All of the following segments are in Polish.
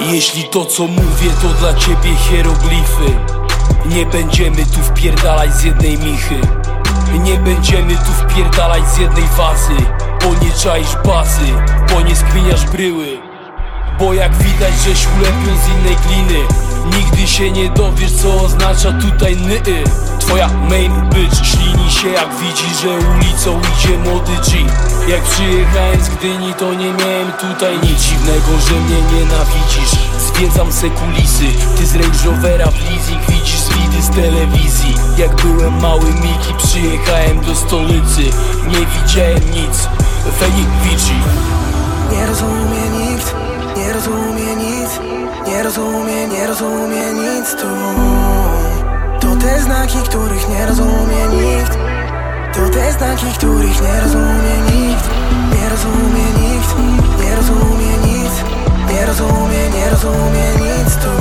Jeśli to co mówię to dla ciebie hieroglify. Nie będziemy tu wpierdalać z jednej michy. Nie będziemy tu wpierdalać z jednej wazy. Bo nie czaisz bazy, bo nie skminiasz bryły. Bo jak widać, żeś ulepił z innej gliny Nigdy się nie dowiesz co oznacza tutaj nyi Twoja main bitch ślini się jak widzi, że ulicą idzie młody G. Jak przyjechałem z Gdyni to nie miałem tutaj nic dziwnego, że mnie nienawidzisz. Zwiedzam se kulisy, ty z Range Rovera w leasing widzisz widy z telewizji. Jak byłem mały Miki przyjechałem do stolicy. Nie widziałem nic, Feni Vici Nie rozumie nikt, nie rozumie Nie rozumie, nie rozumie nic tu. To te znaki, których nie rozumie nikt. To te znaki, których nie rozumie nikt. Nie rozumie nikt, nie rozumie nic. Nie rozumie, nie rozumie nic tu.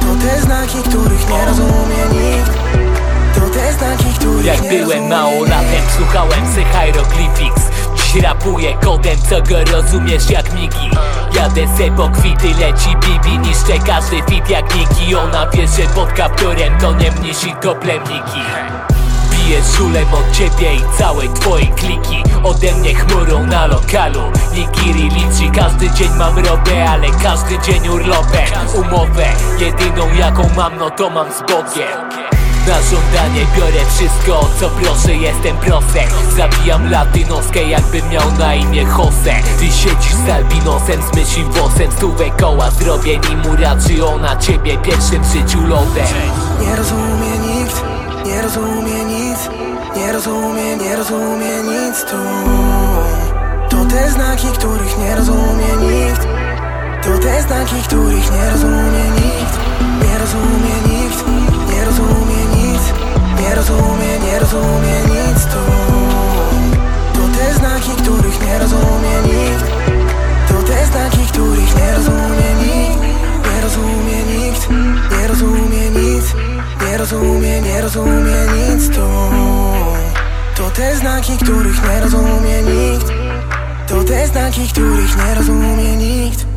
To te znaki, których nie rozumie nikt. To te znaki, których Jak byłem małolatem, słuchałem se hieroglyphics Dziś rapuję kodem, co go rozumiesz jak migi Jadę se po kwity, leci bibi Niszczę każdy fit jak Niki. Ona wie, że pod kapturem to nie mniejsi to plemniki. Biję szulem od ciebie i całej twojej kliki. Ode mnie chmurą na lokalu. Nigiri liczy, każdy dzień mam robę Ale każdy dzień urlopę. Umowę, jedyną jaką mam no to mam z Bogiem na żądanie biorę wszystko, co proszę, jestem prosem Zabijam latynoskę, jakbym miał na imię Jose. Ty siedzisz z albinosem, z myślim włosem Stówę koła zrobię, nim uraczy ona ciebie pierwszym w życiu lodem. Nie rozumie nikt, nie rozumie nic Nie rozumie, nie rozumie nic tu. To te znaki, których nie rozumie nikt. To te znaki, których nie rozumie Nie rozumie, nie rozumie nic tu. To te znaki, których nie rozumie nikt. To te znaki, których nie rozumie nikt